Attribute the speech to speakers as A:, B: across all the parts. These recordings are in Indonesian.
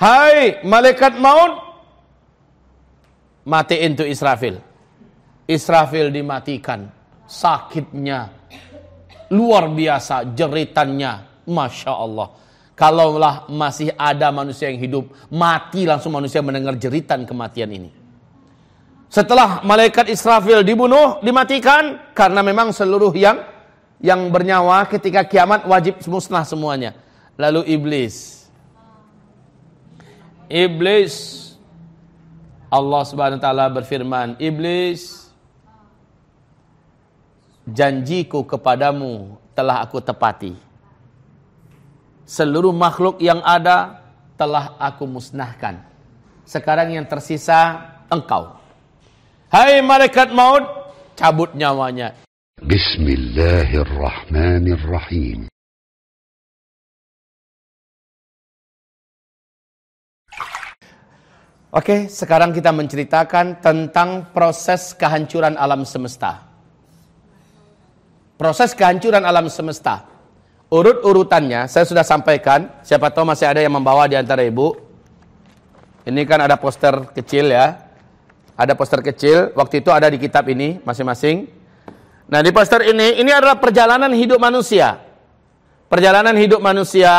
A: Hai malaikat maut, matiin tuh Israfil. Israfil dimatikan. Sakitnya luar biasa, jeritannya, masya Allah. Kalaulah masih ada manusia yang hidup, mati langsung manusia mendengar jeritan kematian ini. Setelah malaikat Israfil dibunuh, dimatikan karena memang seluruh yang yang bernyawa ketika kiamat wajib musnah semuanya. Lalu iblis. Iblis Allah Subhanahu wa taala berfirman, "Iblis, janjiku kepadamu telah aku tepati. Seluruh makhluk yang ada telah aku musnahkan. Sekarang yang tersisa engkau." Hai malaikat maut, cabut nyawanya. Bismillahirrahmanirrahim. Oke, sekarang kita menceritakan tentang proses kehancuran alam semesta. Proses kehancuran alam semesta. Urut-urutannya saya sudah sampaikan. Siapa tahu masih ada yang membawa di antara ibu. Ini kan ada poster kecil ya. Ada poster kecil, waktu itu ada di kitab ini masing-masing. Nah, di poster ini ini adalah perjalanan hidup manusia. Perjalanan hidup manusia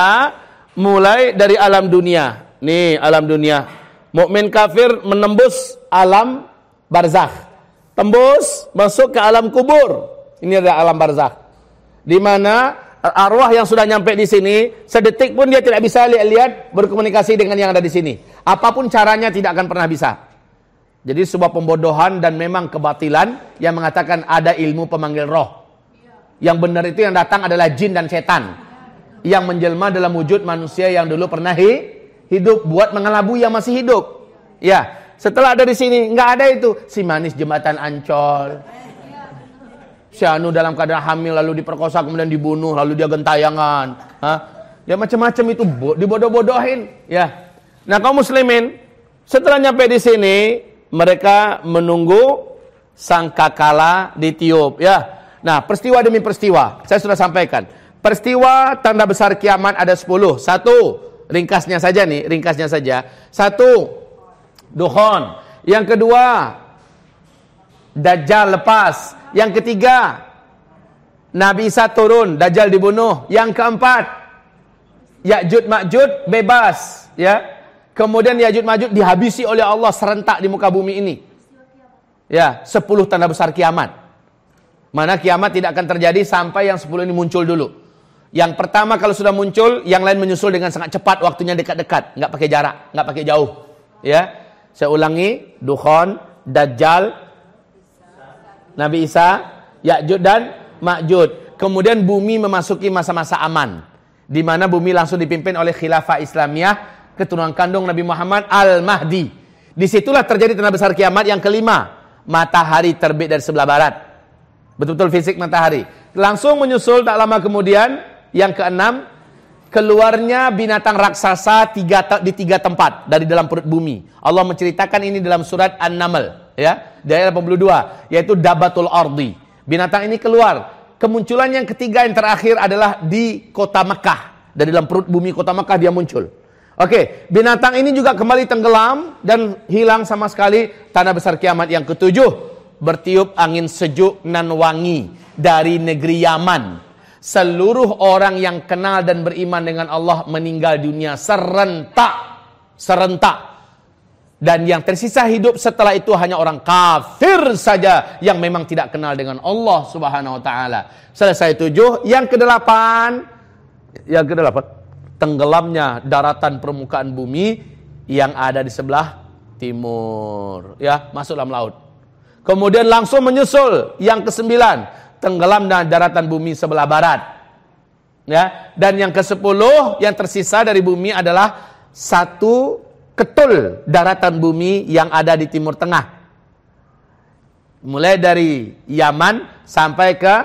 A: mulai dari alam dunia. Nih, alam dunia. Mukmin kafir menembus alam barzakh. Tembus masuk ke alam kubur. Ini adalah alam barzakh. Di mana arwah yang sudah nyampe di sini, sedetik pun dia tidak bisa lihat-lihat berkomunikasi dengan yang ada di sini. Apa pun caranya tidak akan pernah bisa. Jadi sebuah pembodohan dan memang kebatilan yang mengatakan ada ilmu pemanggil roh. Yang benar itu yang datang adalah jin dan setan. Yang menjelma dalam wujud manusia yang dulu pernah hidup buat mengelabui yang masih hidup. Ya, setelah ada di sini nggak ada itu si manis jembatan Ancol. Si Anu dalam keadaan hamil lalu diperkosa kemudian dibunuh lalu dia gentayangan. Hah? Ya macam-macam itu dibodoh-bodohin. Ya. Nah kaum muslimin setelah nyampe di sini mereka menunggu sang kakala ditiup ya. Nah, peristiwa demi peristiwa saya sudah sampaikan. Peristiwa tanda besar kiamat ada 10. Satu, ringkasnya saja nih, ringkasnya saja. Satu, duhon. Yang kedua, Dajjal lepas. Yang ketiga, Nabi Isa turun, Dajjal dibunuh. Yang keempat, Ya'jud Ma'jud bebas, ya. Kemudian Yajud Majud dihabisi oleh Allah serentak di muka bumi ini. Ya, sepuluh tanda besar kiamat. Mana kiamat tidak akan terjadi sampai yang sepuluh ini muncul dulu. Yang pertama kalau sudah muncul, yang lain menyusul dengan sangat cepat, waktunya dekat-dekat, nggak pakai jarak, nggak pakai jauh. Ya, saya ulangi, Dukhon, Dajjal, Nabi Isa, Ya'jud dan Ma'jud. Kemudian bumi memasuki masa-masa aman, di mana bumi langsung dipimpin oleh khilafah Islamiyah keturunan kandung Nabi Muhammad Al-Mahdi. Di situlah terjadi tanda besar kiamat yang kelima. Matahari terbit dari sebelah barat. Betul-betul fisik matahari. Langsung menyusul tak lama kemudian yang keenam keluarnya binatang raksasa tiga, di tiga tempat dari dalam perut bumi. Allah menceritakan ini dalam surat An-Naml ya, ayat 82 yaitu Dabatul Ardi. Binatang ini keluar. Kemunculan yang ketiga yang terakhir adalah di kota Mekah. Dari dalam perut bumi kota Mekah dia muncul. Oke, binatang ini juga kembali tenggelam dan hilang sama sekali tanda besar kiamat yang ketujuh. Bertiup angin sejuk nan wangi dari negeri Yaman. Seluruh orang yang kenal dan beriman dengan Allah meninggal dunia serentak. Serentak. Dan yang tersisa hidup setelah itu hanya orang kafir saja yang memang tidak kenal dengan Allah Subhanahu wa taala. Selesai tujuh, yang kedelapan. Yang kedelapan. Tenggelamnya daratan permukaan bumi yang ada di sebelah timur. Ya masuk dalam laut kemudian langsung menyusul. Yang kesembilan tenggelamnya daratan bumi sebelah barat ya dan yang ke sepuluh yang tersisa dari bumi adalah satu ketul daratan bumi yang ada di timur tengah mulai dari Yaman sampai ke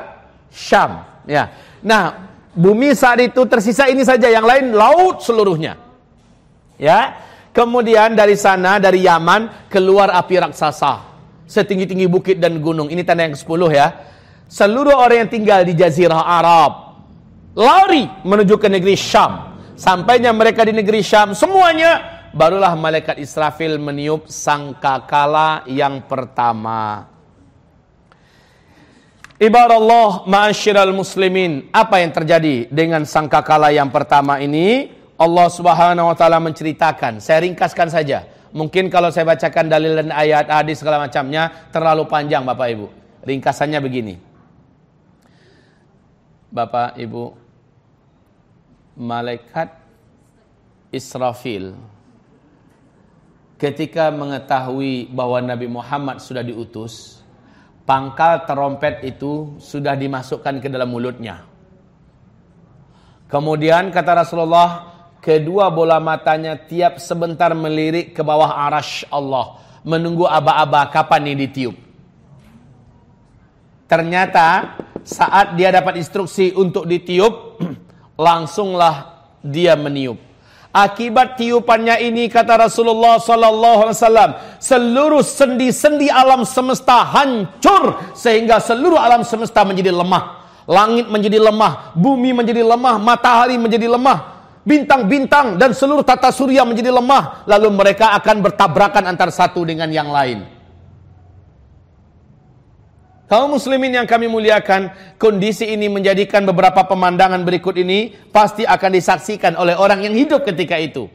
A: Syam ya nah Bumi saat itu tersisa ini saja, yang lain laut seluruhnya. Ya. Kemudian dari sana dari Yaman keluar api raksasa setinggi-tinggi bukit dan gunung. Ini tanda yang ke-10 ya. Seluruh orang yang tinggal di jazirah Arab lari menuju ke negeri Syam. Sampainya mereka di negeri Syam, semuanya barulah malaikat Israfil meniup sangkakala yang pertama. Ibarat Allah ma'asyiral muslimin. Apa yang terjadi dengan sangkakala yang pertama ini? Allah Subhanahu wa taala menceritakan. Saya ringkaskan saja. Mungkin kalau saya bacakan dalil dan ayat, hadis segala macamnya terlalu panjang Bapak Ibu. Ringkasannya begini. Bapak Ibu, malaikat Israfil ketika mengetahui bahwa Nabi Muhammad sudah diutus, pangkal terompet itu sudah dimasukkan ke dalam mulutnya. Kemudian kata Rasulullah, Kedua bola matanya tiap sebentar melirik ke bawah arash Allah. Menunggu aba-aba kapan ini ditiup. Ternyata saat dia dapat instruksi untuk ditiup, langsunglah dia meniup. Akibat tiupannya ini kata Rasulullah sallallahu alaihi wasallam, seluruh sendi-sendi alam semesta hancur sehingga seluruh alam semesta menjadi lemah. Langit menjadi lemah, bumi menjadi lemah, matahari menjadi lemah, bintang-bintang dan seluruh tata surya menjadi lemah, lalu mereka akan bertabrakan antara satu dengan yang lain. Kaum muslimin yang kami muliakan, kondisi ini menjadikan beberapa pemandangan berikut ini pasti akan disaksikan oleh orang yang hidup ketika itu.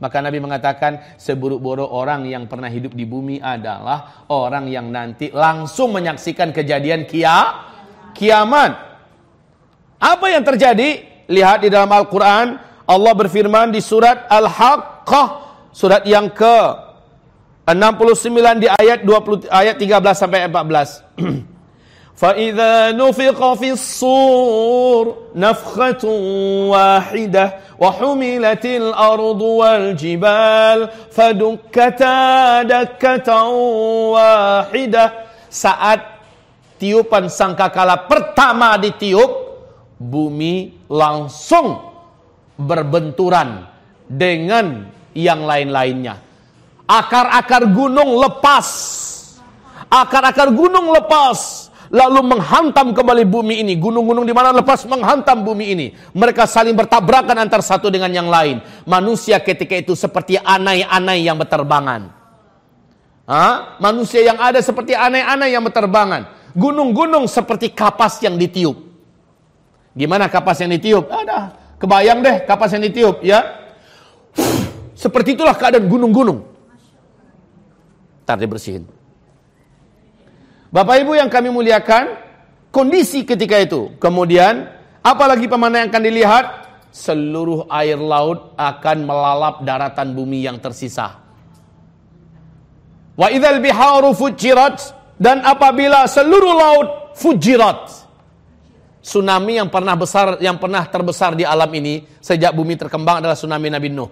A: Maka Nabi mengatakan seburuk-buruk orang yang pernah hidup di bumi adalah orang yang nanti langsung menyaksikan kejadian kia, kiamat. Apa yang terjadi? Lihat di dalam Al-Quran, Allah berfirman di surat Al-Haqqah surat yang ke 69 di ayat 20 ayat 13 sampai 14. فإذا نفق في الصور نفخة واحدة وحملت الأرض والجبال فدكتا دكة واحدة saat tiupan sangkakala pertama ditiup bumi langsung berbenturan dengan yang lain-lainnya. Akar-akar gunung lepas. Akar-akar gunung lepas lalu menghantam kembali bumi ini. Gunung-gunung di mana lepas menghantam bumi ini. Mereka saling bertabrakan antar satu dengan yang lain. Manusia ketika itu seperti anai-anai yang berterbangan. Ha? Manusia yang ada seperti anai-anai yang berterbangan. Gunung-gunung seperti kapas yang ditiup. Gimana kapas yang ditiup? Ada Kebayang deh kapas yang ditiup, ya. Seperti itulah keadaan gunung-gunung. Ntar dibersihin. Bapak Ibu yang kami muliakan, kondisi ketika itu. Kemudian, apalagi pemandangan yang akan dilihat? Seluruh air laut akan melalap daratan bumi yang tersisa. Wa idzal biharu fujirat dan apabila seluruh laut fujirat tsunami yang pernah besar yang pernah terbesar di alam ini sejak bumi terkembang adalah tsunami Nabi Nuh.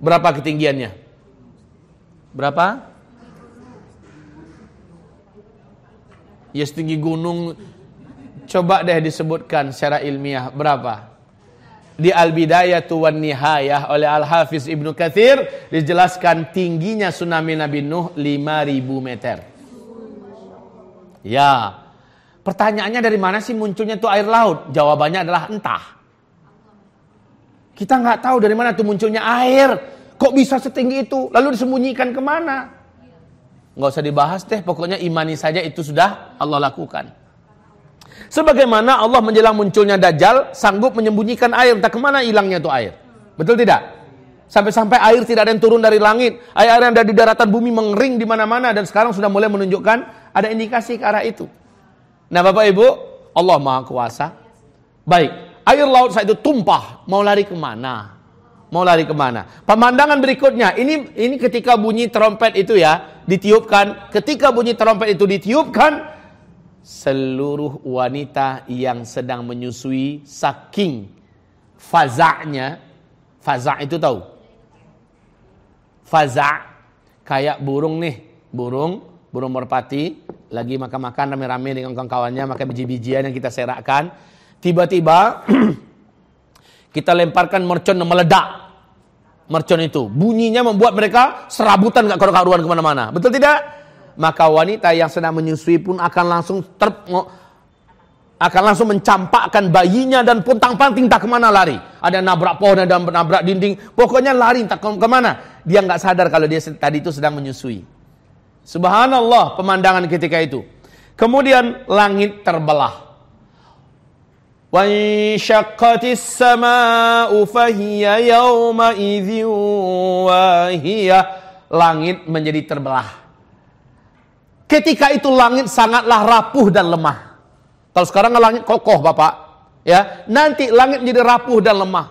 A: Berapa ketinggiannya? Berapa? Ya setinggi gunung coba deh disebutkan secara ilmiah berapa? Di Al-Bidayah wan Nihayah oleh Al-Hafiz Ibnu Katsir dijelaskan tingginya tsunami Nabi Nuh 5000 meter. Ya, Pertanyaannya dari mana sih munculnya tuh air laut? Jawabannya adalah entah. Kita nggak tahu dari mana tuh munculnya air. Kok bisa setinggi itu? Lalu disembunyikan ke mana? Nggak usah dibahas deh. Pokoknya imani saja itu sudah Allah lakukan. Sebagaimana Allah menjelang munculnya Dajjal sanggup menyembunyikan air. Entah ke mana hilangnya tuh air. Betul tidak? Sampai-sampai air tidak ada yang turun dari langit. Air-air yang ada di daratan bumi mengering di mana-mana. Dan sekarang sudah mulai menunjukkan ada indikasi ke arah itu. Nah Bapak Ibu, Allah Maha Kuasa. Baik, air laut saat itu tumpah. Mau lari ke mana? Mau lari ke mana? Pemandangan berikutnya, ini ini ketika bunyi trompet itu ya, ditiupkan. Ketika bunyi trompet itu ditiupkan, seluruh wanita yang sedang menyusui saking fazaknya, fazak itu tahu? Fazak, kayak burung nih, burung, burung merpati, lagi makan-makan rame-rame dengan kawan-kawannya, makan biji-bijian yang kita serakkan. Tiba-tiba kita lemparkan mercon yang meledak. Mercon itu. Bunyinya membuat mereka serabutan gak karuan ke mana-mana. Betul tidak? Maka wanita yang sedang menyusui pun akan langsung ter akan langsung mencampakkan bayinya dan puntang-panting tak ke mana lari. Ada nabrak pohon, ada nabrak dinding. Pokoknya lari tak ke mana. Dia nggak sadar kalau dia tadi itu sedang menyusui. Subhanallah pemandangan ketika itu. Kemudian langit terbelah. وانشقت السماء فهي يومئذ واهية langit menjadi terbelah ketika itu langit sangatlah rapuh dan lemah kalau sekarang langit kokoh Bapak ya nanti langit menjadi rapuh dan lemah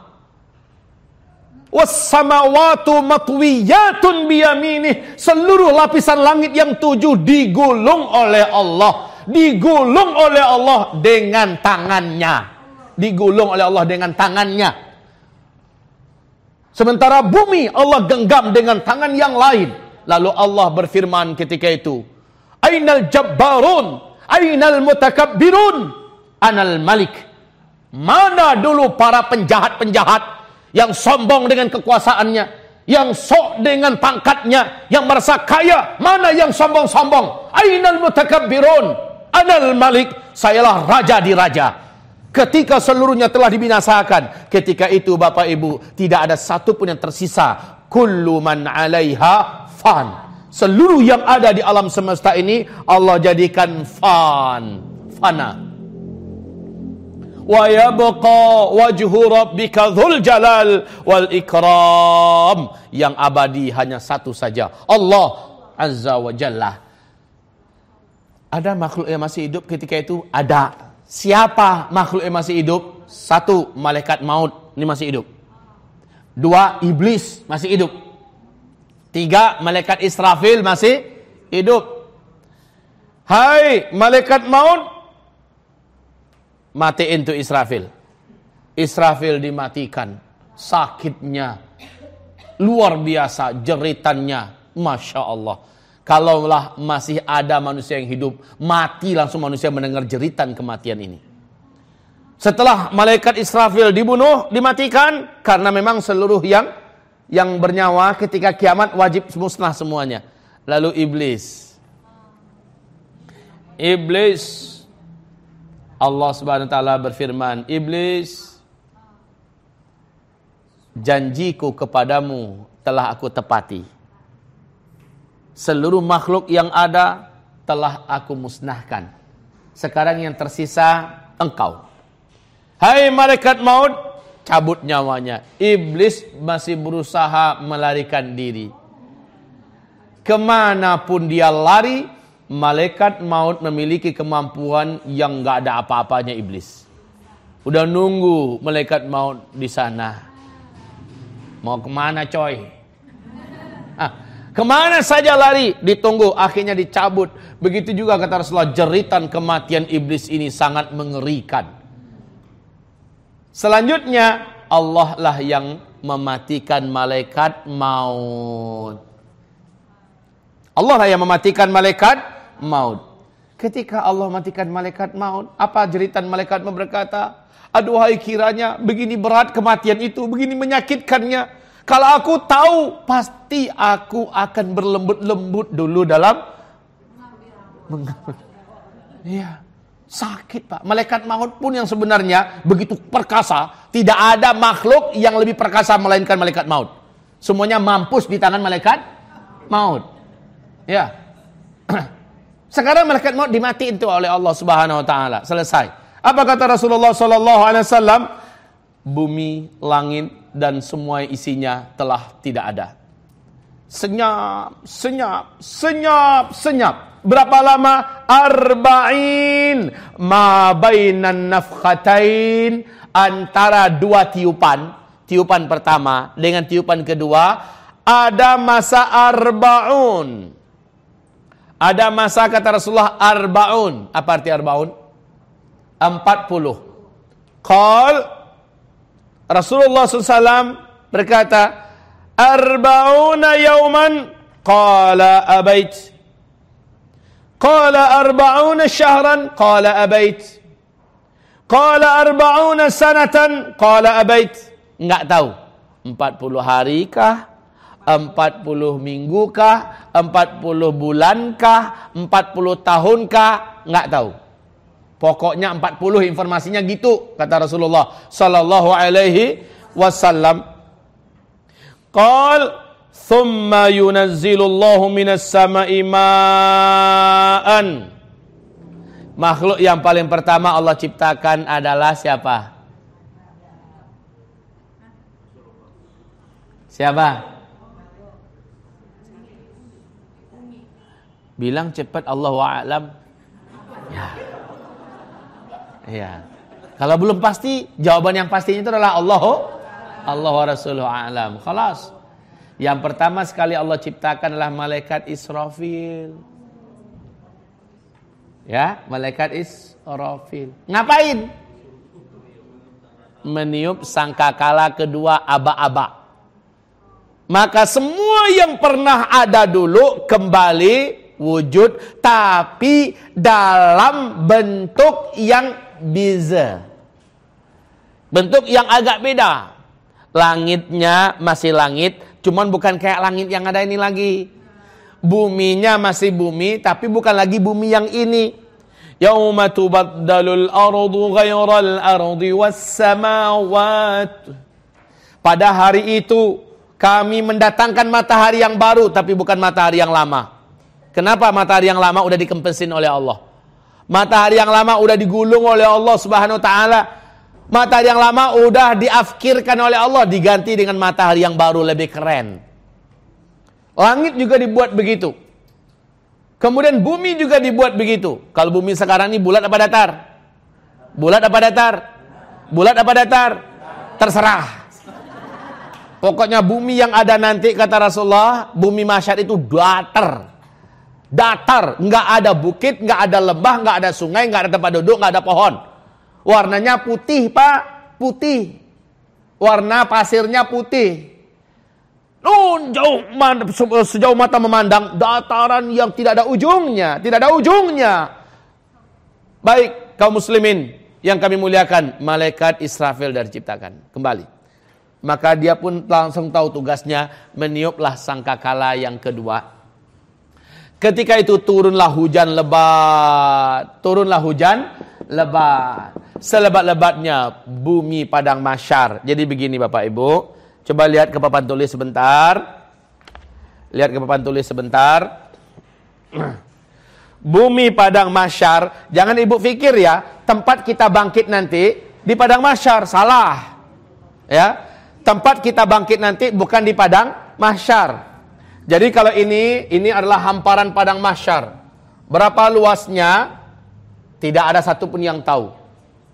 A: wassamawatu matwiyatun biyaminih seluruh lapisan langit yang tujuh digulung oleh Allah digulung oleh Allah dengan tangannya. Digulung oleh Allah dengan tangannya. Sementara bumi Allah genggam dengan tangan yang lain. Lalu Allah berfirman ketika itu, Ainal jabbarun, ainal mutakabbirun, anal malik. Mana dulu para penjahat-penjahat yang sombong dengan kekuasaannya, yang sok dengan pangkatnya, yang merasa kaya, mana yang sombong-sombong? Ainal mutakabbirun, Anal Malik, sayalah raja di raja. Ketika seluruhnya telah dibinasakan, ketika itu Bapak Ibu tidak ada satu pun yang tersisa. Kullu man 'alaiha fan. Seluruh yang ada di alam semesta ini Allah jadikan fan, fana. Wa yabqa wajhu rabbika dzul jalal wal ikram. Yang abadi hanya satu saja, Allah Azza wa Jalla. Ada makhluk yang masih hidup ketika itu? Ada. Siapa makhluk yang masih hidup? Satu, malaikat maut. Ini masih hidup. Dua, iblis masih hidup. Tiga, malaikat Israfil masih hidup. Hai, malaikat maut. Matiin tuh Israfil. Israfil dimatikan. Sakitnya. Luar biasa jeritannya. Masya Allah. Kalaulah masih ada manusia yang hidup, mati langsung manusia mendengar jeritan kematian ini. Setelah malaikat Israfil dibunuh, dimatikan karena memang seluruh yang yang bernyawa ketika kiamat wajib musnah semuanya. Lalu iblis. Iblis Allah Subhanahu wa taala berfirman, "Iblis, janjiku kepadamu telah aku tepati." Seluruh makhluk yang ada telah aku musnahkan. Sekarang yang tersisa engkau. Hai malaikat maut, cabut nyawanya. Iblis masih berusaha melarikan diri. Ke mana pun dia lari, malaikat maut memiliki kemampuan yang gak ada apa-apanya iblis. Udah nunggu malaikat maut di sana. Mau ke mana coy? Ke mana saja lari, ditunggu, akhirnya dicabut. Begitu juga kata Rasulullah, jeritan kematian iblis ini sangat mengerikan. Selanjutnya, Allah lah yang mematikan malaikat maut. Allah lah yang mematikan malaikat maut. Ketika Allah matikan malaikat maut, apa jeritan malaikat berkata, Aduhai kiranya begini berat kematian itu, begini menyakitkannya. Kalau aku tahu, pasti aku akan berlembut-lembut dulu dalam Iya. Sakit, Pak. Malaikat maut pun yang sebenarnya begitu perkasa, tidak ada makhluk yang lebih perkasa melainkan malaikat maut. Semuanya mampus di tangan malaikat maut. Ya. Sekarang malaikat maut dimatiin itu oleh Allah Subhanahu wa taala. Selesai. Apa kata Rasulullah sallallahu alaihi wasallam? Bumi, langit, dan semua isinya telah tidak ada. Senyap, senyap, senyap, senyap. Berapa lama? Arba'in ma bainan nafkhatain antara dua tiupan. Tiupan pertama dengan tiupan kedua ada masa arbaun. Ada masa kata Rasulullah arbaun. Apa arti arbaun? Empat puluh. Qal Rasulullah SAW berkata, Arba'una yauman qala abait. Qala arba'una syahran qala abait. Qala arba'una sanatan qala abait. Enggak tahu. 40 hari kah? 40 minggu kah? 40 bulan kah? 40 tahun kah? Enggak tahu. Pokoknya 40 informasinya gitu kata Rasulullah sallallahu alaihi wasallam. Qal thumma yunazzilullahu minas sama'i ma'an. Makhluk yang paling pertama Allah ciptakan adalah siapa? Siapa? Bilang cepat Allah wa'alam. Ya. Ya. Kalau belum pasti, jawaban yang pastinya itu adalah Allah Allah Rasuluhu a'lam. Khalas. Yang pertama sekali Allah ciptakan adalah malaikat Israfil. Ya, malaikat Israfil. Ngapain? Meniup sangkakala kedua aba-aba. Maka semua yang pernah ada dulu kembali wujud tapi dalam bentuk yang biza. Bentuk yang agak beda. Langitnya masih langit, cuman bukan kayak langit yang ada ini lagi. Buminya masih bumi, tapi bukan lagi bumi yang ini. Yauma tubaddalul ardu ghairal ardi was samawat. Pada hari itu kami mendatangkan matahari yang baru tapi bukan matahari yang lama. Kenapa matahari yang lama udah dikempesin oleh Allah? Matahari yang lama udah digulung oleh Allah Subhanahu wa taala. Matahari yang lama udah diafkirkan oleh Allah diganti dengan matahari yang baru lebih keren. Langit juga dibuat begitu. Kemudian bumi juga dibuat begitu. Kalau bumi sekarang ini bulat apa datar? Bulat apa datar? Bulat apa datar? Terserah. Pokoknya bumi yang ada nanti kata Rasulullah, bumi masyar itu datar. Datar, nggak ada bukit, nggak ada lembah, nggak ada sungai, nggak ada tempat duduk, nggak ada pohon. Warnanya putih, Pak, putih. Warna pasirnya putih. Oh, jauh sejauh mata memandang dataran yang tidak ada ujungnya, tidak ada ujungnya. Baik, kaum muslimin yang kami muliakan, malaikat Israfil dari ciptakan. Kembali. Maka dia pun langsung tahu tugasnya meniuplah sangkakala yang kedua Ketika itu turunlah hujan lebat. Turunlah hujan lebat. Selebat-lebatnya bumi padang masyar. Jadi begini Bapak Ibu. Coba lihat ke papan tulis sebentar. Lihat ke papan tulis sebentar. Bumi padang masyar. Jangan Ibu pikir ya. Tempat kita bangkit nanti di padang masyar. Salah. Ya. Tempat kita bangkit nanti bukan di padang masyar. Jadi kalau ini, ini adalah hamparan padang masyar. Berapa luasnya? Tidak ada satupun yang tahu.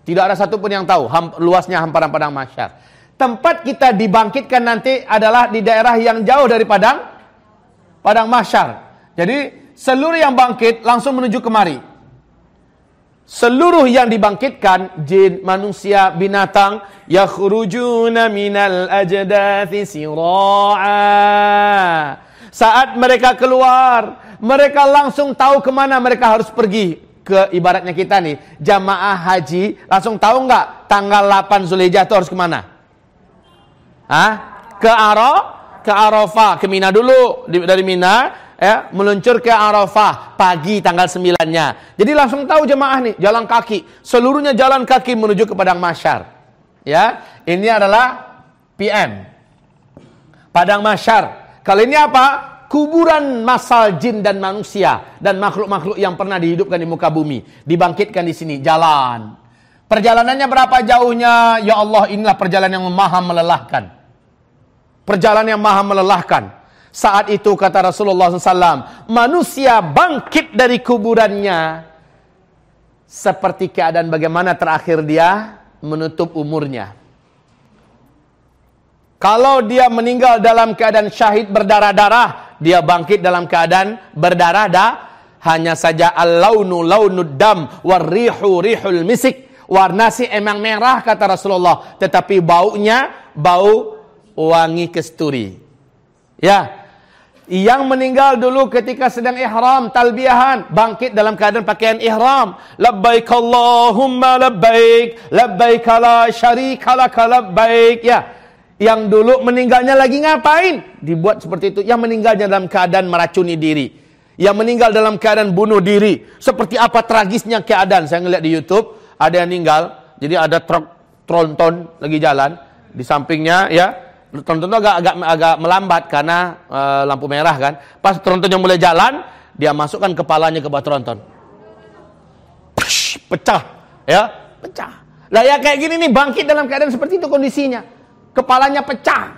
A: Tidak ada satupun yang tahu ham, luasnya hamparan padang masyar. Tempat kita dibangkitkan nanti adalah di daerah yang jauh dari padang padang masyar. Jadi seluruh yang bangkit langsung menuju kemari. Seluruh yang dibangkitkan jin, manusia, binatang yakhrujuna minal ajdathi sira'a saat mereka keluar, mereka langsung tahu ke mana mereka harus pergi. Ke ibaratnya kita nih, jamaah haji, langsung tahu nggak tanggal 8 Zulhijjah itu harus ke mana? Hah? Ke Arafah, ke Arafah, ke Mina dulu. Dari Mina, ya, meluncur ke Arafah pagi tanggal 9-nya. Jadi langsung tahu jemaah nih, jalan kaki. Seluruhnya jalan kaki menuju ke Padang Masyar. Ya, ini adalah PM. Padang Masyar. Kali ini apa? Kuburan masal jin dan manusia dan makhluk-makhluk yang pernah dihidupkan di muka bumi, dibangkitkan di sini, jalan. Perjalanannya berapa jauhnya? Ya Allah, inilah perjalanan yang maha melelahkan. Perjalanan yang maha melelahkan. Saat itu kata Rasulullah SAW, manusia bangkit dari kuburannya seperti keadaan bagaimana terakhir dia menutup umurnya. Kalau dia meninggal dalam keadaan syahid berdarah-darah, dia bangkit dalam keadaan berdarah-darah. Hanya saja al-launu launud dam warrihu rihul misik. Warna si emang merah kata Rasulullah, tetapi baunya bau wangi kesturi. Ya. Yang meninggal dulu ketika sedang ihram talbiyahan bangkit dalam keadaan pakaian ihram labbaik Allahumma labbaik labbaik la syarika lak labbaik ya yang dulu meninggalnya lagi ngapain? Dibuat seperti itu. Yang meninggalnya dalam keadaan meracuni diri. yang meninggal dalam keadaan bunuh diri. Seperti apa tragisnya keadaan. Saya ngeliat di YouTube, ada yang meninggal, jadi ada truk tronton lagi jalan, di sampingnya ya, tronton itu agak, agak, agak melambat karena uh, lampu merah kan. Pas trontonnya mulai jalan, dia masukkan kepalanya ke bawah tronton. pecah, ya, pecah. Lah ya kayak gini nih, bangkit dalam keadaan seperti itu kondisinya. Kepalanya pecah.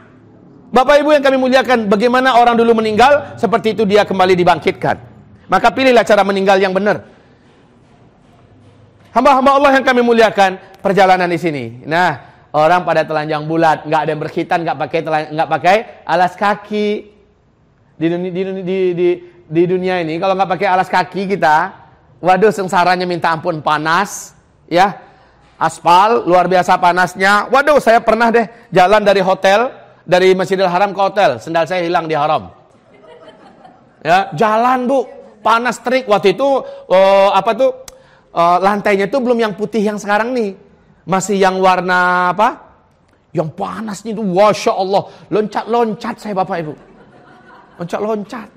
A: Bapak Ibu yang kami muliakan, bagaimana orang dulu meninggal, seperti itu dia kembali dibangkitkan. Maka pilihlah cara meninggal yang benar. Hamba-hamba Allah yang kami muliakan, perjalanan di sini. Nah, orang pada telanjang bulat, nggak ada yang berkhitan, nggak pakai nggak pakai alas kaki. Di dunia, di, di, di, di dunia ini, kalau nggak pakai alas kaki kita, waduh sengsaranya minta ampun panas, ya. Aspal luar biasa panasnya. Waduh, saya pernah deh jalan dari hotel dari Masjidil Haram ke hotel, sendal saya hilang di haram. Ya, jalan bu, panas terik. Waktu itu uh, apa tuh uh, lantainya itu belum yang putih yang sekarang nih, masih yang warna apa? Yang panasnya itu, masya Allah, loncat-loncat saya bapak ibu, loncat-loncat.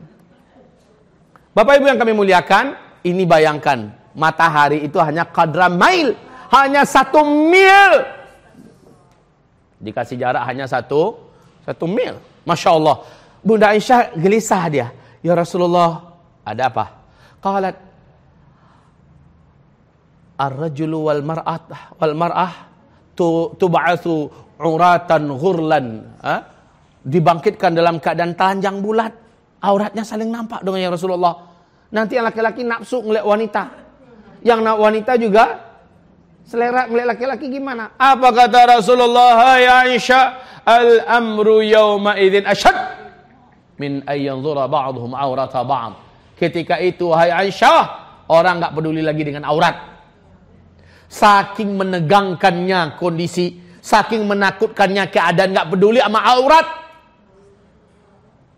A: Bapak ibu yang kami muliakan, ini bayangkan matahari itu hanya kadra mil, hanya satu mil. Dikasih jarak hanya satu satu mil. Masya Allah. Bunda Aisyah gelisah dia. Ya Rasulullah, ada apa? Qalat, Ar-rajulu wal mar'at wal mar'ah tub'atsu uratan ghurlan. Dibangkitkan dalam keadaan telanjang bulat. Auratnya saling nampak dengan ya Rasulullah. Nanti laki-laki nafsu ngeliat wanita. Yang wanita juga selera ngeliat laki-laki gimana? Apa kata Rasulullah? Hai Aisyah, Al-amru yawma idzin asyad min ayyanzura ba'dhum aurata ba'd. Ketika itu hai Aisyah, orang enggak peduli lagi dengan aurat. Saking menegangkannya kondisi, saking menakutkannya keadaan enggak peduli sama aurat.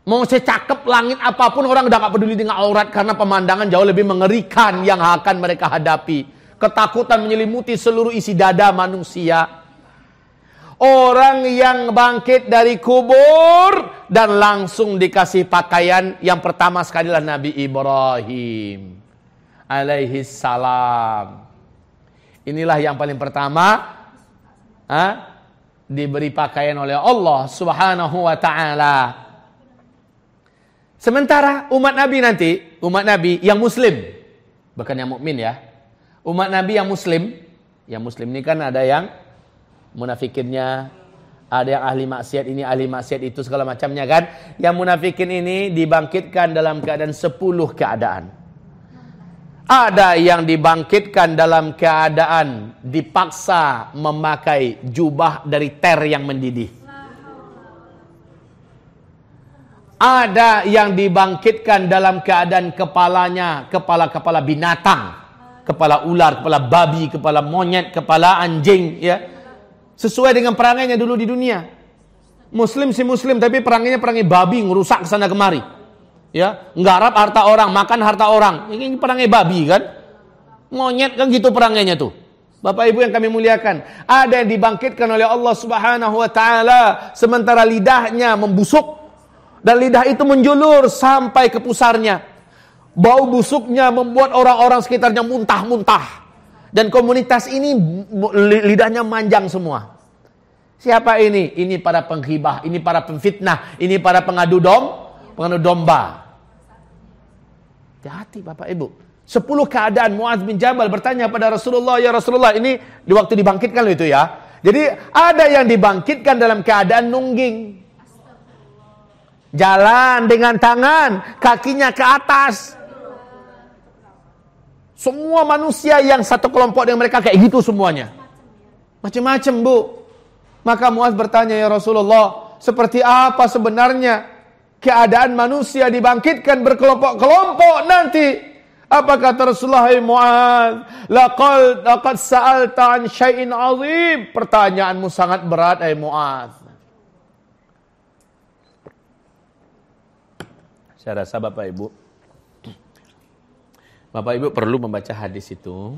A: Mau secakep langit apa pun orang udah enggak peduli dengan aurat karena pemandangan jauh lebih mengerikan yang akan mereka hadapi. Ketakutan menyelimuti seluruh isi dada manusia orang yang bangkit dari kubur dan langsung dikasih pakaian yang pertama sekali lah Nabi Ibrahim alaihi salam. Inilah yang paling pertama ha, diberi pakaian oleh Allah Subhanahu wa taala. Sementara umat Nabi nanti, umat Nabi yang muslim, bukan yang mukmin ya. Umat Nabi yang muslim, yang muslim ini kan ada yang munafikinnya ada yang ahli maksiat ini ahli maksiat itu segala macamnya kan. Yang munafikin ini dibangkitkan dalam keadaan sepuluh keadaan. Ada yang dibangkitkan dalam keadaan dipaksa memakai jubah dari ter yang mendidih. Ada yang dibangkitkan dalam keadaan kepalanya kepala-kepala binatang kepala ular, kepala babi, kepala monyet, kepala anjing ya Sesuai dengan perangainya dulu di dunia. Muslim si muslim tapi perangainya perangai babi ngerusak sana kemari. Ya, nggarap harta orang, makan harta orang. Ini perangai babi kan? Monyet kan gitu perangainya tuh. Bapak Ibu yang kami muliakan, ada yang dibangkitkan oleh Allah Subhanahu wa taala sementara lidahnya membusuk dan lidah itu menjulur sampai ke pusarnya. Bau busuknya membuat orang-orang sekitarnya muntah-muntah. Dan komunitas ini lidahnya manjang semua. Siapa ini? Ini para penghibah, ini para pemfitnah, ini para pengadu dom, pengadu domba. Hati-hati Bapak Ibu. Sepuluh keadaan Muaz bin Jabal bertanya pada Rasulullah, ya Rasulullah ini di waktu dibangkitkan itu ya. Jadi ada yang dibangkitkan dalam keadaan nungging. Jalan dengan tangan, kakinya ke atas. Semua manusia yang satu kelompok dengan mereka kayak gitu semuanya. Macam-macam bu. Maka Muaz bertanya ya Rasulullah, seperti apa sebenarnya keadaan manusia dibangkitkan berkelompok-kelompok nanti? Apa kata Rasulullah hai Muaz? Laqad laqad sa'alta an syai'in 'azim. Pertanyaanmu sangat berat hai Muaz. Saya rasa Bapak Ibu Bapak Ibu perlu membaca hadis itu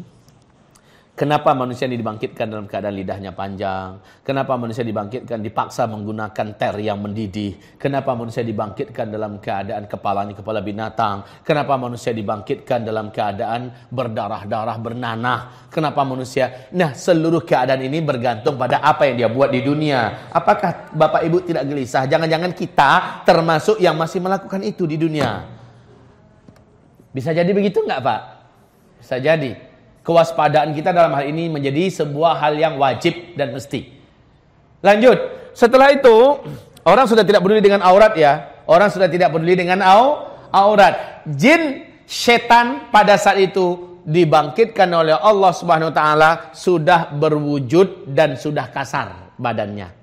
A: Kenapa manusia ini dibangkitkan dalam keadaan lidahnya panjang? Kenapa manusia dibangkitkan dipaksa menggunakan ter yang mendidih? Kenapa manusia dibangkitkan dalam keadaan kepalanya kepala binatang? Kenapa manusia dibangkitkan dalam keadaan berdarah-darah bernanah? Kenapa manusia? Nah, seluruh keadaan ini bergantung pada apa yang dia buat di dunia. Apakah Bapak Ibu tidak gelisah? Jangan-jangan kita termasuk yang masih melakukan itu di dunia. Bisa jadi begitu enggak, Pak? Bisa jadi kewaspadaan kita dalam hal ini menjadi sebuah hal yang wajib dan mesti. Lanjut, setelah itu orang sudah tidak peduli dengan aurat ya, orang sudah tidak peduli dengan au, aurat. Jin, setan pada saat itu dibangkitkan oleh Allah Subhanahu wa taala sudah berwujud dan sudah kasar badannya.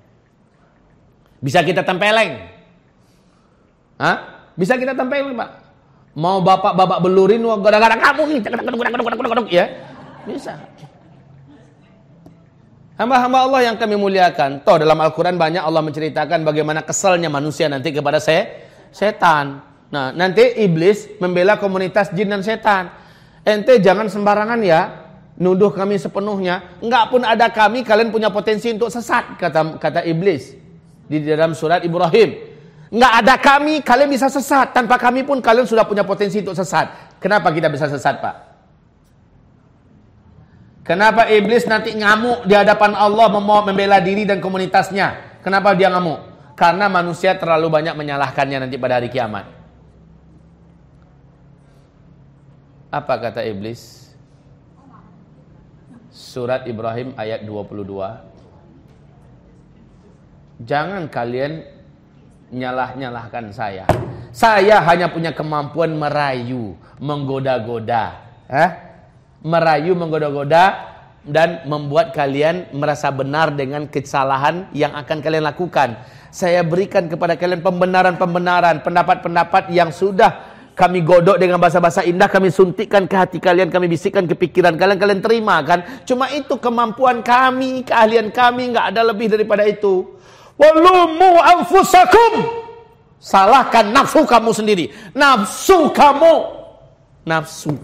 A: Bisa kita tempeleng. Hah? Bisa kita tempeleng, Pak. Mau bapak bapak belurin gara-gara kamu ya bisa. Hamba-hamba Allah yang kami muliakan. Toh dalam Al-Quran banyak Allah menceritakan bagaimana keselnya manusia nanti kepada se setan. Nah nanti iblis membela komunitas jin dan setan. Ente jangan sembarangan ya. Nuduh kami sepenuhnya. Enggak pun ada kami, kalian punya potensi untuk sesat. Kata kata iblis. Di dalam surat Ibrahim. Enggak ada kami, kalian bisa sesat. Tanpa kami pun kalian sudah punya potensi untuk sesat. Kenapa kita bisa sesat Pak? Kenapa iblis nanti ngamuk di hadapan Allah membela diri dan komunitasnya? Kenapa dia ngamuk? Karena manusia terlalu banyak menyalahkannya nanti pada hari kiamat. Apa kata iblis? Surat Ibrahim ayat 22. Jangan kalian nyalah-nyalahkan saya. Saya hanya punya kemampuan merayu, menggoda-goda. Eh? merayu, menggoda-goda dan membuat kalian merasa benar dengan kesalahan yang akan kalian lakukan. Saya berikan kepada kalian pembenaran-pembenaran, pendapat-pendapat yang sudah kami godok dengan bahasa-bahasa indah, kami suntikkan ke hati kalian, kami bisikkan ke pikiran kalian, kalian terima kan? Cuma itu kemampuan kami, keahlian kami, nggak ada lebih daripada itu. Walumu anfusakum. Salahkan nafsu kamu sendiri. Nafsu kamu. Nafsu.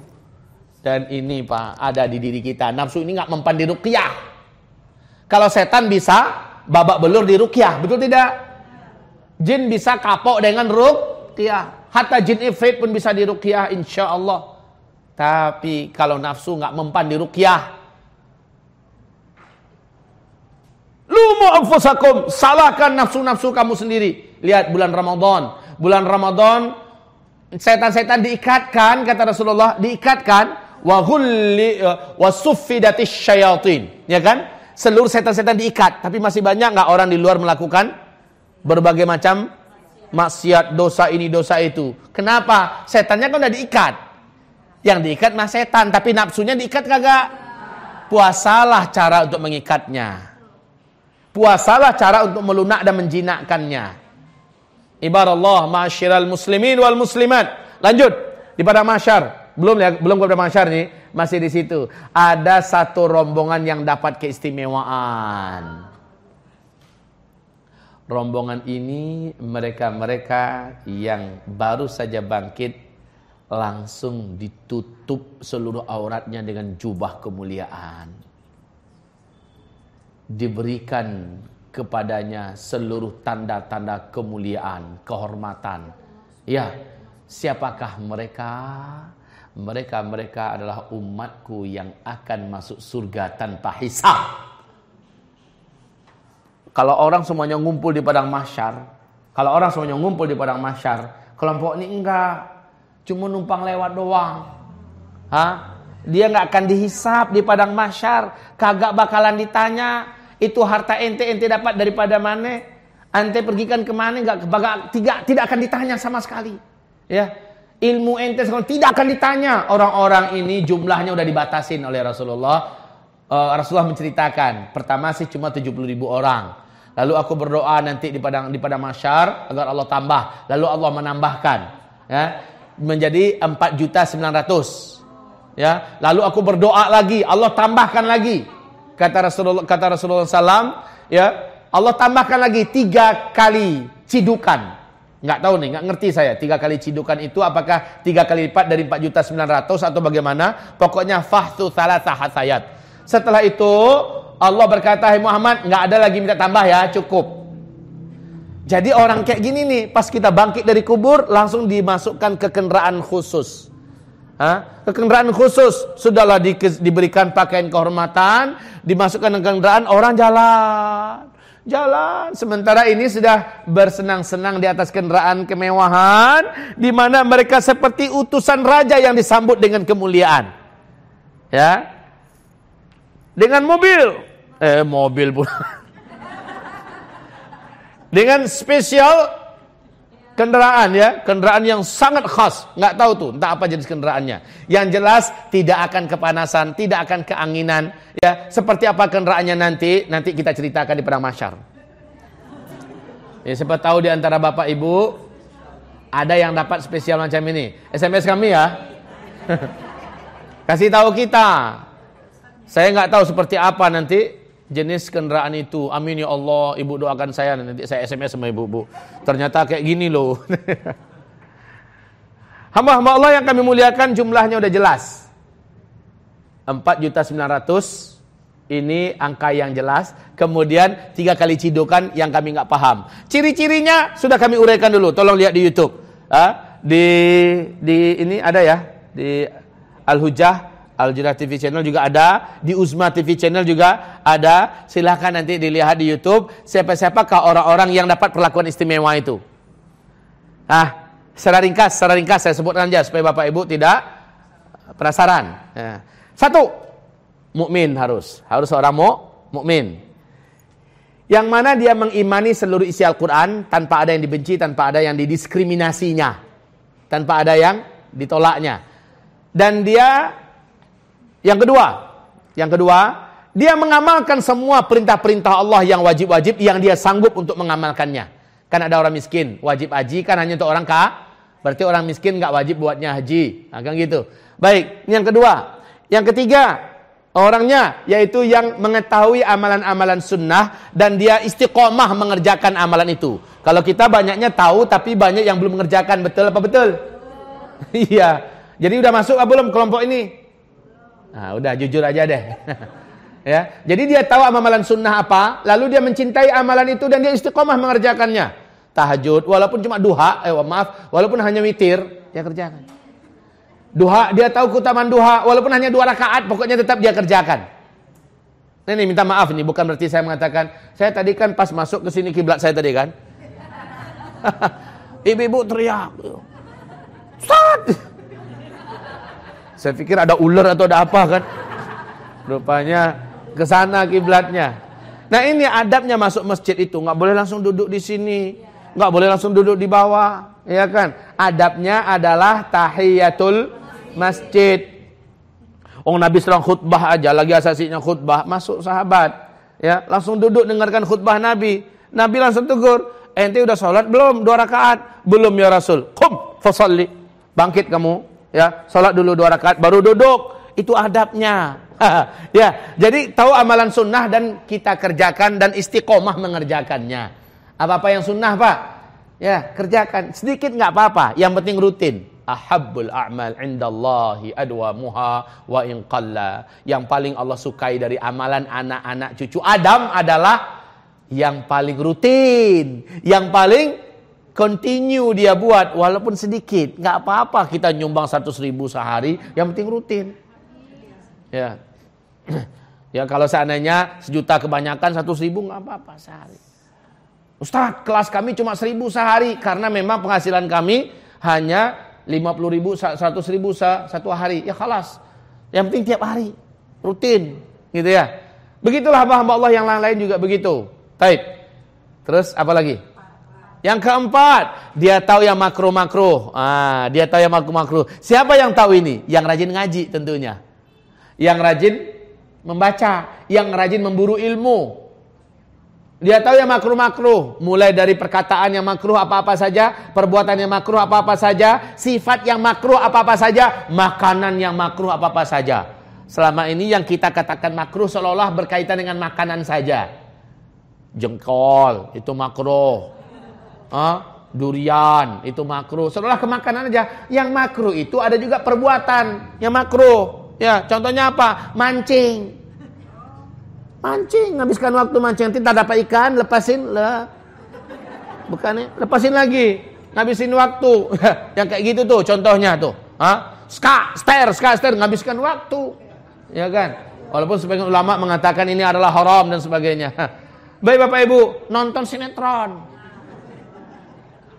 A: Dan ini Pak, ada di diri kita. Nafsu ini nggak mempan di rukyah. Kalau setan bisa babak belur di rukyah, betul tidak? Jin bisa kapok dengan rukyah. Hatta jin ifrit pun bisa di rukyah, insya Allah. Tapi kalau nafsu nggak mempan di rukyah, Lumu anfusakum, salahkan nafsu-nafsu kamu sendiri. Lihat bulan Ramadan. Bulan Ramadan setan-setan diikatkan kata Rasulullah, diikatkan wa ghulli eh, wa suffidatis ya kan? Seluruh setan-setan diikat. Tapi masih banyak nggak orang di luar melakukan berbagai macam maksiat dosa ini dosa itu? Kenapa? Setannya kan udah diikat? Yang diikat mas setan tapi nafsunya diikat kagak? Puasalah cara untuk mengikatnya puasalah cara untuk melunak dan menjinakkannya ibarat Allah masyiral muslimin wal muslimat lanjut di pada masyar belum ya, belum kepada masyar nih, masih di situ. Ada satu rombongan yang dapat keistimewaan. Rombongan ini mereka-mereka yang baru saja bangkit langsung ditutup seluruh auratnya dengan jubah kemuliaan. Diberikan kepadanya seluruh tanda-tanda kemuliaan, kehormatan. Ya, siapakah mereka? mereka-mereka adalah umatku yang akan masuk surga tanpa hisab. Kalau orang semuanya ngumpul di padang masyar, kalau orang semuanya ngumpul di padang masyar, kelompok ini enggak, cuma numpang lewat doang. Hah? Dia enggak akan dihisap di padang masyar, kagak bakalan ditanya itu harta ente ente dapat daripada mana, ente pergikan ke mana? Enggak, tidak tidak akan ditanya sama sekali. Ya, ilmu ente sekarang tidak akan ditanya. Orang-orang ini jumlahnya udah dibatasin oleh Rasulullah. Uh, Rasulullah menceritakan pertama sih cuma 70 ribu orang. Lalu aku berdoa nanti di padang di padang masyar agar Allah tambah. Lalu Allah menambahkan ya menjadi 4 juta 900 ya. Lalu aku berdoa lagi Allah tambahkan lagi kata Rasulullah kata Rasulullah SAW ya Allah tambahkan lagi tiga kali cidukan Nggak tahu nih, nggak ngerti saya. Tiga kali cidukan itu apakah tiga kali lipat dari 4 juta 900 atau bagaimana? Pokoknya fahtu salah sahat sayat. Setelah itu Allah berkata, "Hai Muhammad, nggak ada lagi minta tambah ya, cukup." Jadi orang kayak gini nih, pas kita bangkit dari kubur langsung dimasukkan ke kendaraan khusus. Ke kendaraan khusus sudahlah di, diberikan pakaian kehormatan, dimasukkan ke kendaraan orang jalan. Jalan. Sementara ini sudah bersenang-senang di atas kendaraan kemewahan di mana mereka seperti utusan raja yang disambut dengan kemuliaan. Ya. Dengan mobil. Eh mobil pula. dengan spesial kendaraan ya, kendaraan yang sangat khas, nggak tahu tuh entah apa jenis kendaraannya. Yang jelas tidak akan kepanasan, tidak akan keanginan ya. Seperti apa kendaraannya nanti, nanti kita ceritakan di perang masyar. Ya, siapa tahu di antara Bapak Ibu ada yang dapat spesial macam ini. SMS kami ya. Kasih tahu kita. Saya nggak tahu seperti apa nanti jenis kendaraan itu. Amin ya Allah, ibu doakan saya nanti saya SMS sama ibu-ibu. Ternyata kayak gini loh. Hamba-hamba Allah yang kami muliakan jumlahnya udah jelas. 4 juta 900 ini angka yang jelas. Kemudian tiga kali cidukan yang kami nggak paham. Ciri-cirinya sudah kami uraikan dulu. Tolong lihat di YouTube. Ah, di di ini ada ya di Al Hujah Al Jadah TV channel juga ada, di Uzma TV channel juga ada. Silahkan nanti dilihat di YouTube siapa-siapakah orang-orang yang dapat perlakuan istimewa itu. Ah, secara ringkas, secara ringkas saya sebutkan aja supaya Bapak Ibu tidak penasaran. Ya. Satu, mukmin harus, harus seorang mu, mukmin. Yang mana dia mengimani seluruh isi Al-Quran tanpa ada yang dibenci, tanpa ada yang didiskriminasinya, tanpa ada yang ditolaknya. Dan dia yang kedua, yang kedua, dia mengamalkan semua perintah-perintah Allah yang wajib-wajib yang dia sanggup untuk mengamalkannya. Kan ada orang miskin, wajib haji kan hanya untuk orang kaya. Berarti orang miskin nggak wajib buatnya haji. Nah, kan gitu. Baik, yang kedua. Yang ketiga, orangnya yaitu yang mengetahui amalan-amalan sunnah dan dia istiqomah mengerjakan amalan itu. Kalau kita banyaknya tahu tapi banyak yang belum mengerjakan, betul apa betul? Iya. Jadi udah masuk apa belum kelompok ini? Nah, udah jujur aja deh. ya, jadi dia tahu amalan sunnah apa, lalu dia mencintai amalan itu dan dia istiqomah mengerjakannya. Tahajud, walaupun cuma duha, eh maaf, walaupun hanya witir, dia kerjakan. Duha, dia tahu keutamaan duha, walaupun hanya dua rakaat, pokoknya tetap dia kerjakan. Ini minta maaf nih, bukan berarti saya mengatakan, saya tadi kan pas masuk ke sini kiblat saya tadi kan. Ibu-ibu teriak. Ustaz! Saya pikir ada ular atau ada apa kan. Rupanya ke sana kiblatnya. Nah ini adabnya masuk masjid itu nggak boleh langsung duduk di sini, nggak boleh langsung duduk di bawah, ya kan? Adabnya adalah tahiyatul masjid. Oh Nabi serang khutbah aja, lagi asasinya khutbah, masuk sahabat, ya langsung duduk dengarkan khutbah Nabi. Nabi langsung tegur, ente udah sholat belum? Dua rakaat? Belum ya Rasul. Kum, fasalli. Bangkit kamu, ya sholat dulu dua rakaat baru duduk. Itu adabnya. Ya jadi tahu amalan sunnah dan kita kerjakan dan istiqomah mengerjakannya. Apa apa yang sunnah pak? Ya kerjakan. Sedikit nggak apa-apa yang penting rutin. Ahabbul a'mal indallahi adwamuha wa in qalla. Yang paling Allah sukai dari amalan anak-anak cucu Adam adalah yang paling rutin yang paling continue dia buat walaupun sedikit. Nggak apa-apa kita nyumbang satu ribu sehari yang penting rutin. Ya. Ya kalau seandainya sejuta kebanyakan satu ribu nggak apa-apa sehari. Ustaz kelas kami cuma seribu sehari karena memang penghasilan kami hanya lima puluh ribu seratus ribu satu hari. Ya kalas yang penting tiap hari rutin gitu ya. Begitulah hamba-hamba Allah yang lain-lain juga begitu. Baik. Terus apa lagi? Yang keempat, dia tahu yang makro-makro. Ah, dia tahu yang makro-makro. Siapa yang tahu ini? Yang rajin ngaji tentunya. Yang rajin membaca, yang rajin memburu ilmu. Dia tahu yang makro-makro, mulai dari perkataan yang makruh apa-apa saja, perbuatan yang makruh apa-apa saja, sifat yang makruh apa-apa saja, makanan yang makruh apa-apa saja. Selama ini yang kita katakan makruh seolah-olah berkaitan dengan makanan saja. Jengkol itu makruh, ah, durian itu makruh. Setelah kemakanan aja. Yang makruh itu ada juga perbuatan yang makruh. Ya, contohnya apa? Mancing. Mancing, habiskan waktu mancing. Nanti tak dapat ikan, lepasin lah. Bukannya, lepasin lagi. Ngabisin waktu. yang kayak gitu tuh contohnya tuh. Ha? Ska, ster, ska, ster. Ngabiskan waktu. Ya kan? Walaupun sebagian ulama mengatakan ini adalah haram dan sebagainya. Baik Bapak Ibu, nonton sinetron.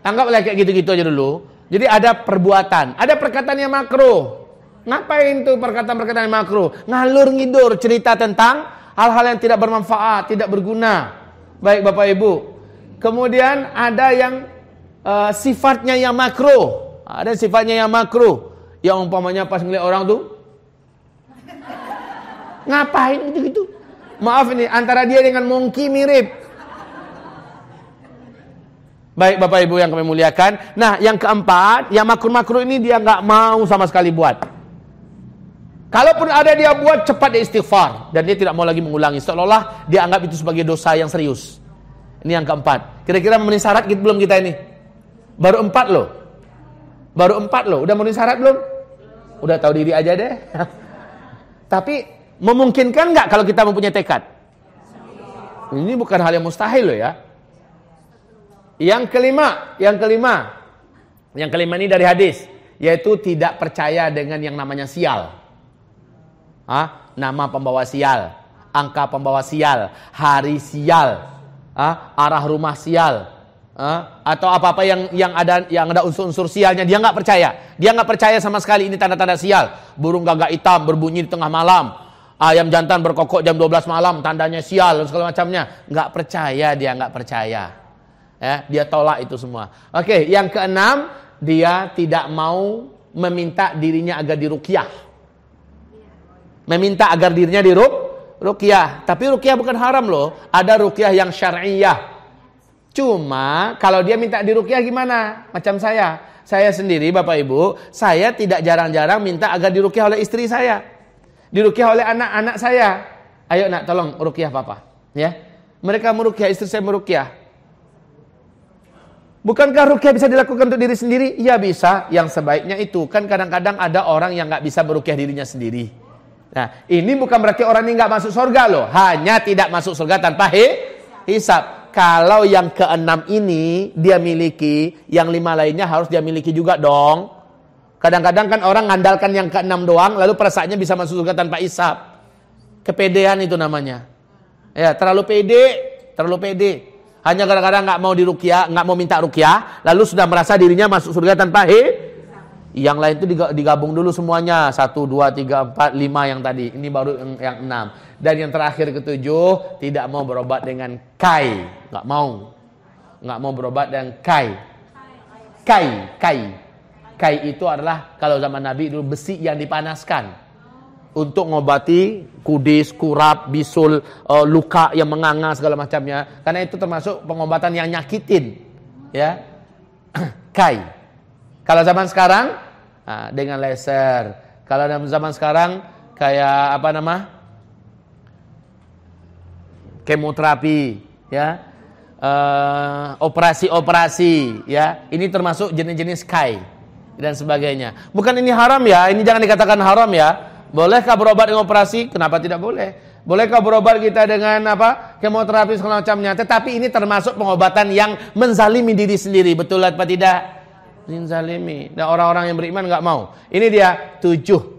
A: Anggaplah kayak gitu-gitu aja dulu. Jadi ada perbuatan, ada perkataan yang makro. Ngapain tuh perkataan-perkataan yang makro? Ngalur ngidur cerita tentang hal-hal yang tidak bermanfaat, tidak berguna. Baik Bapak Ibu. Kemudian ada yang uh, sifatnya yang makro. Ada sifatnya yang makro. Yang umpamanya pas ngeliat orang tuh ngapain gitu-gitu. Maaf ini antara dia dengan monkey mirip. Baik Bapak Ibu yang kami muliakan. Nah yang keempat, yang makruh-makruh ini dia nggak mau sama sekali buat. Kalaupun ada dia buat cepat dia istighfar dan dia tidak mau lagi mengulangi. Seolah-olah dia anggap itu sebagai dosa yang serius. Ini yang keempat. Kira-kira memenuhi syarat gitu belum kita ini? Baru empat loh. Baru empat loh. Udah memenuhi syarat belum? Udah tahu diri aja deh. Tapi memungkinkan nggak kalau kita mempunyai tekad? Ini bukan hal yang mustahil loh ya. Yang kelima, yang kelima. Yang kelima ini dari hadis, yaitu tidak percaya dengan yang namanya sial. Hah? Nama pembawa sial, angka pembawa sial, hari sial, Hah? arah rumah sial, Hah? atau apa-apa yang yang ada yang ada unsur-unsur sialnya dia nggak percaya. Dia nggak percaya sama sekali ini tanda-tanda sial. Burung gagak hitam berbunyi di tengah malam. Ayam jantan berkokok jam 12 malam tandanya sial dan segala macamnya. Nggak percaya dia nggak percaya. Ya, dia tolak itu semua. Oke, yang keenam, dia tidak mau meminta dirinya agar dirukyah. Meminta agar dirinya diruk rukyah. Tapi rukyah bukan haram loh. Ada rukyah yang syariah. Cuma kalau dia minta dirukyah gimana? Macam saya. Saya sendiri Bapak Ibu, saya tidak jarang-jarang minta agar dirukyah oleh istri saya. Dirukyah oleh anak-anak saya. Ayo nak tolong rukyah papa. Ya. Mereka merukyah, istri saya merukyah. Bukankah rukyah bisa dilakukan untuk diri sendiri? Ya bisa, yang sebaiknya itu. Kan kadang-kadang ada orang yang nggak bisa merukyah dirinya sendiri. Nah, ini bukan berarti orang ini nggak masuk surga loh. Hanya tidak masuk surga tanpa he, hisap. Kalau yang keenam ini dia miliki, yang lima lainnya harus dia miliki juga dong. Kadang-kadang kan orang ngandalkan yang keenam doang, lalu perasaannya bisa masuk surga tanpa hisap. Kepedean itu namanya. Ya, terlalu pede, terlalu pede. Hanya kadang-kadang nggak mau dirukyah, nggak mau minta rukyah, lalu sudah merasa dirinya masuk surga tanpa he. Yang lain itu digabung dulu semuanya. Satu, dua, tiga, empat, lima yang tadi. Ini baru yang, yang enam. Dan yang terakhir ketujuh, tidak mau berobat dengan kai. Nggak mau. Nggak mau berobat dengan kai. Kai, kai. Kai itu adalah kalau zaman Nabi dulu besi yang dipanaskan untuk ngobati kudis, kurap, bisul, uh, luka yang menganga segala macamnya. Karena itu termasuk pengobatan yang nyakitin. Ya. Kai. Kalau zaman sekarang nah, dengan laser. Kalau zaman sekarang kayak apa nama? Kemoterapi, ya. operasi-operasi, uh, ya. Ini termasuk jenis-jenis kai dan sebagainya. Bukan ini haram ya, ini jangan dikatakan haram ya. Bolehkah berobat dengan operasi? Kenapa tidak boleh? Bolehkah berobat kita dengan apa? Kemoterapi segala macamnya. Tetapi ini termasuk pengobatan yang menzalimi diri sendiri. Betul atau tidak? Menzalimi. Dan orang-orang yang beriman nggak mau. Ini dia tujuh